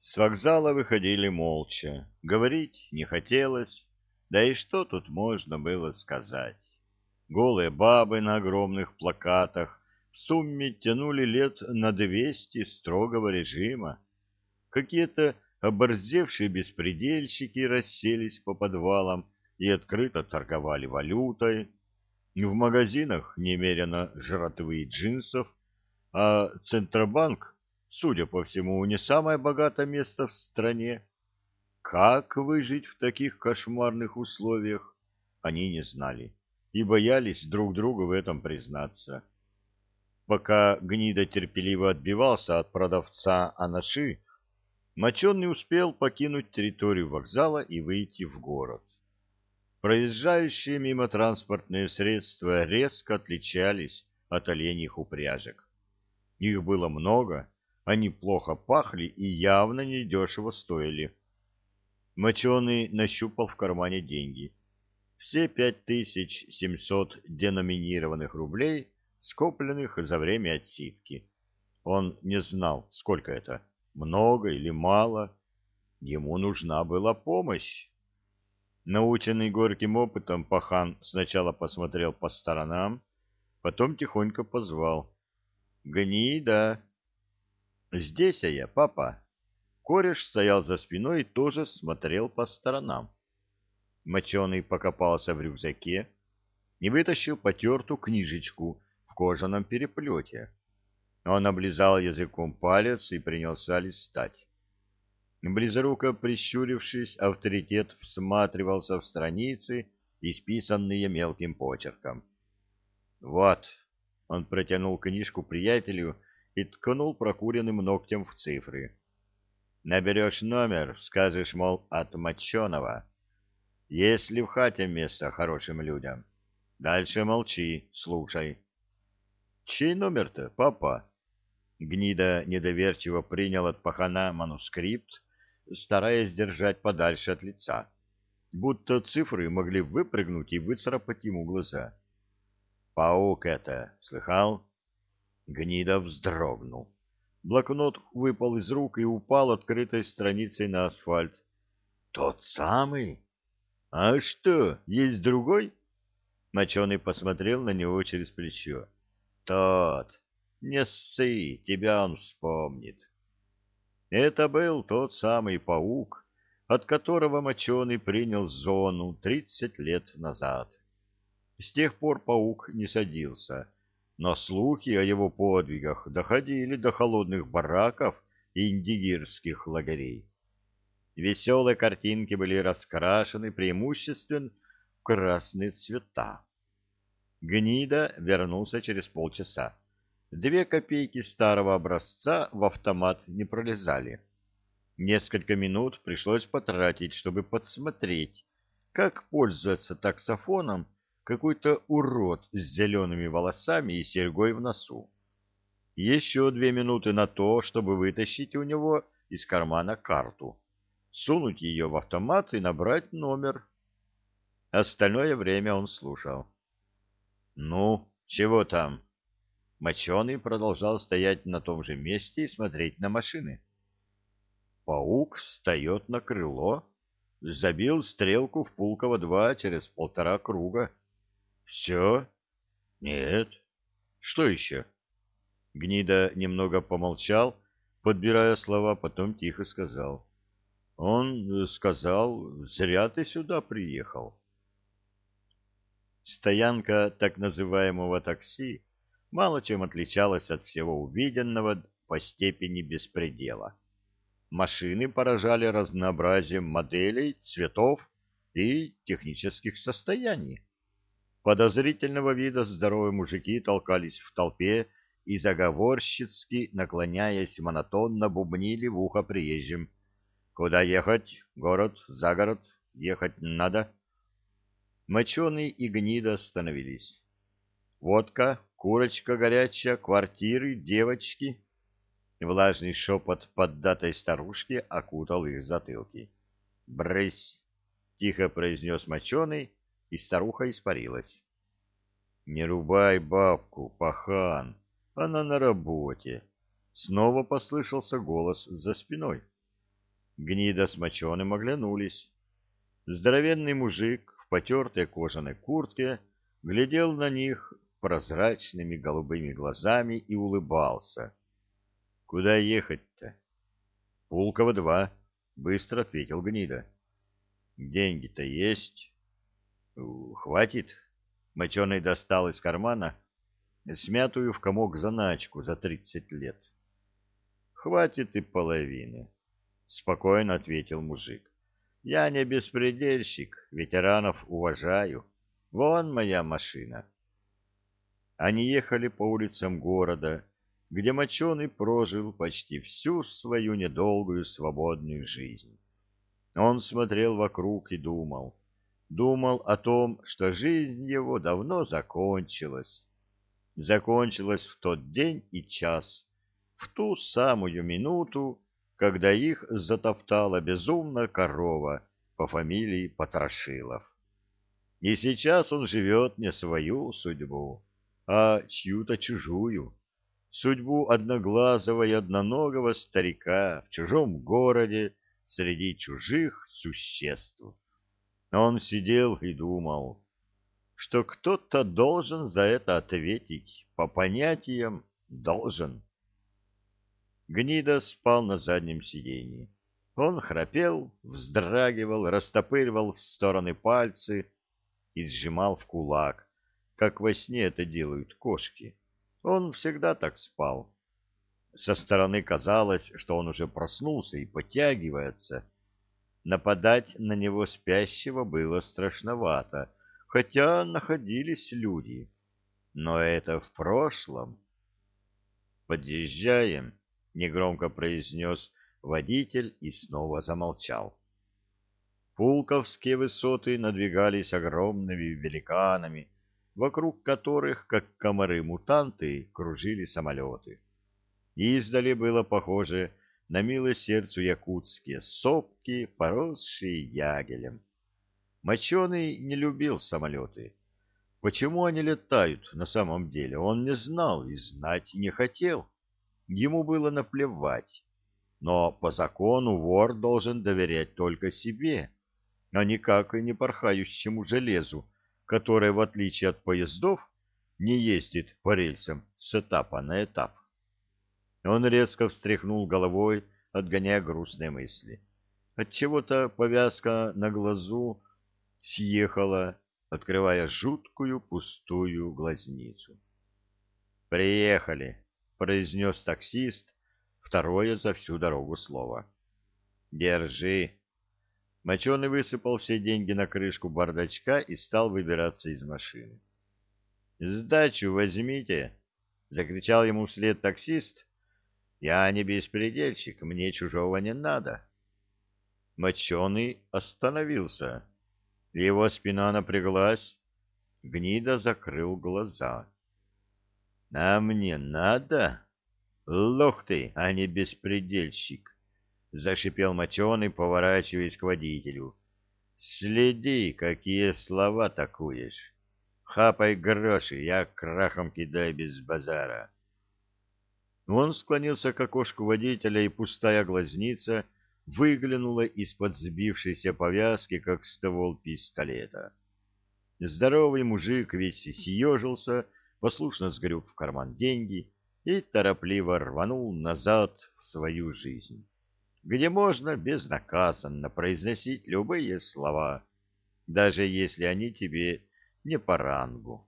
С вокзала выходили молча. Говорить не хотелось, да и что тут можно было сказать? Голые бабы на огромных плакатах в сумме тянули лет на двести строгого режима. Какие-то оборзевшие беспредельщики расселись по подвалам и открыто торговали валютой. В магазинах немерено жратвы джинсов, а Центробанк, судя по всему, не самое богатое место в стране. Как выжить в таких кошмарных условиях, они не знали и боялись друг другу в этом признаться. Пока гнида терпеливо отбивался от продавца Анаши, Моченый успел покинуть территорию вокзала и выйти в город. Проезжающие мимо транспортные средства резко отличались от оленьих упряжек. Их было много, они плохо пахли и явно недешево стоили. Моченый нащупал в кармане деньги. Все пять тысяч семьсот деноминированных рублей, скопленных за время отсидки. Он не знал, сколько это, много или мало. Ему нужна была помощь. Наученный горьким опытом, пахан сначала посмотрел по сторонам, потом тихонько позвал. «Гнида!» «Здесь а я, папа!» Кореш стоял за спиной и тоже смотрел по сторонам. Моченый покопался в рюкзаке и вытащил потертую книжечку в кожаном переплете. Он облизал языком палец и принялся листать. Близоруко прищурившись, авторитет всматривался в страницы, исписанные мелким почерком. «Вот», — он протянул книжку приятелю и ткнул прокуренным ногтем в цифры. «Наберешь номер, скажешь, мол, от Моченого. Есть ли в хате место хорошим людям? Дальше молчи, слушай». «Чей номер-то, папа?» Гнида недоверчиво принял от пахана манускрипт, стараясь держать подальше от лица, будто цифры могли выпрыгнуть и выцарапать ему глаза. «Паук это, слыхал?» Гнида вздрогнул. Блокнот выпал из рук и упал открытой страницей на асфальт. «Тот самый? А что, есть другой?» Моченый посмотрел на него через плечо. «Тот. Не ссы, тебя он вспомнит». Это был тот самый паук, от которого Моченый принял зону тридцать лет назад. С тех пор паук не садился, но слухи о его подвигах доходили до холодных бараков и индигирских лагерей. Веселые картинки были раскрашены преимущественно в красные цвета. Гнида вернулся через полчаса. Две копейки старого образца в автомат не пролезали. Несколько минут пришлось потратить, чтобы подсмотреть, как пользуется таксофоном какой-то урод с зелеными волосами и серьгой в носу. Еще две минуты на то, чтобы вытащить у него из кармана карту, сунуть ее в автомат и набрать номер. Остальное время он слушал. «Ну, чего там?» Моченый продолжал стоять на том же месте и смотреть на машины. Паук встает на крыло, забил стрелку в Пулково-2 через полтора круга. Все? Нет. Что еще? Гнида немного помолчал, подбирая слова, потом тихо сказал. Он сказал, зря ты сюда приехал. Стоянка так называемого такси мало чем отличалась от всего увиденного по степени беспредела. Машины поражали разнообразием моделей, цветов и технических состояний. Подозрительного вида здоровые мужики толкались в толпе и заговорщицки, наклоняясь, монотонно бубнили в ухо приезжим. «Куда ехать? Город? За город? Ехать надо?» Моченый и гнида остановились. Водка, курочка горячая, квартиры, девочки. Влажный шепот поддатой старушки окутал их затылки. «Брысь!» — тихо произнес моченый, и старуха испарилась. «Не рубай бабку, пахан, она на работе!» Снова послышался голос за спиной. Гнида с моченым оглянулись. Здоровенный мужик в потертой кожаной куртке глядел на них прозрачными голубыми глазами и улыбался. — Куда ехать-то? — Пулково-2, — быстро ответил Гнида. — Деньги-то есть? — Хватит. Моченый достал из кармана смятую в комок заначку за тридцать лет. — Хватит и половины, — спокойно ответил мужик. — Я не беспредельщик, ветеранов уважаю. Вон моя машина. Они ехали по улицам города, где Моченый прожил почти всю свою недолгую свободную жизнь. Он смотрел вокруг и думал. Думал о том, что жизнь его давно закончилась. Закончилась в тот день и час, в ту самую минуту, когда их затоптала безумная корова по фамилии Потрошилов. И сейчас он живет не свою судьбу, а чью-то чужую, судьбу одноглазого и одноногого старика в чужом городе среди чужих существ. Он сидел и думал, что кто-то должен за это ответить, по понятиям должен. Гнида спал на заднем сиденье. Он храпел, вздрагивал, растопыривал в стороны пальцы и сжимал в кулак, как во сне это делают кошки. Он всегда так спал. Со стороны казалось, что он уже проснулся и потягивается. Нападать на него спящего было страшновато, хотя находились люди. Но это в прошлом. «Подъезжаем», — негромко произнес водитель и снова замолчал. Пулковские высоты надвигались огромными великанами, вокруг которых, как комары-мутанты, кружили самолеты. Издали было похоже на милое сердцу якутские сопки, поросшие ягелем. Моченый не любил самолеты. Почему они летают на самом деле, он не знал и знать не хотел. Ему было наплевать. Но по закону вор должен доверять только себе, а никак и не порхающему железу, которая, в отличие от поездов, не ездит по рельсам с этапа на этап. Он резко встряхнул головой, отгоняя грустные мысли. Отчего-то повязка на глазу съехала, открывая жуткую пустую глазницу. «Приехали», — произнес таксист, второе за всю дорогу слово. «Держи», Моченый высыпал все деньги на крышку бардачка и стал выбираться из машины. «Сдачу возьмите!» — закричал ему вслед таксист. «Я не беспредельщик, мне чужого не надо». Моченый остановился. Его спина напряглась. Гнида закрыл глаза. «А мне надо? Лох ты, а не беспредельщик!» — зашипел моченый, поворачиваясь к водителю. — Следи, какие слова такуешь. Хапай гроши, я крахом кидаю без базара. Он склонился к окошку водителя, и пустая глазница выглянула из-под сбившейся повязки, как ствол пистолета. Здоровый мужик весь съежился, послушно сгреб в карман деньги и торопливо рванул назад в свою жизнь где можно безнаказанно произносить любые слова, даже если они тебе не по рангу.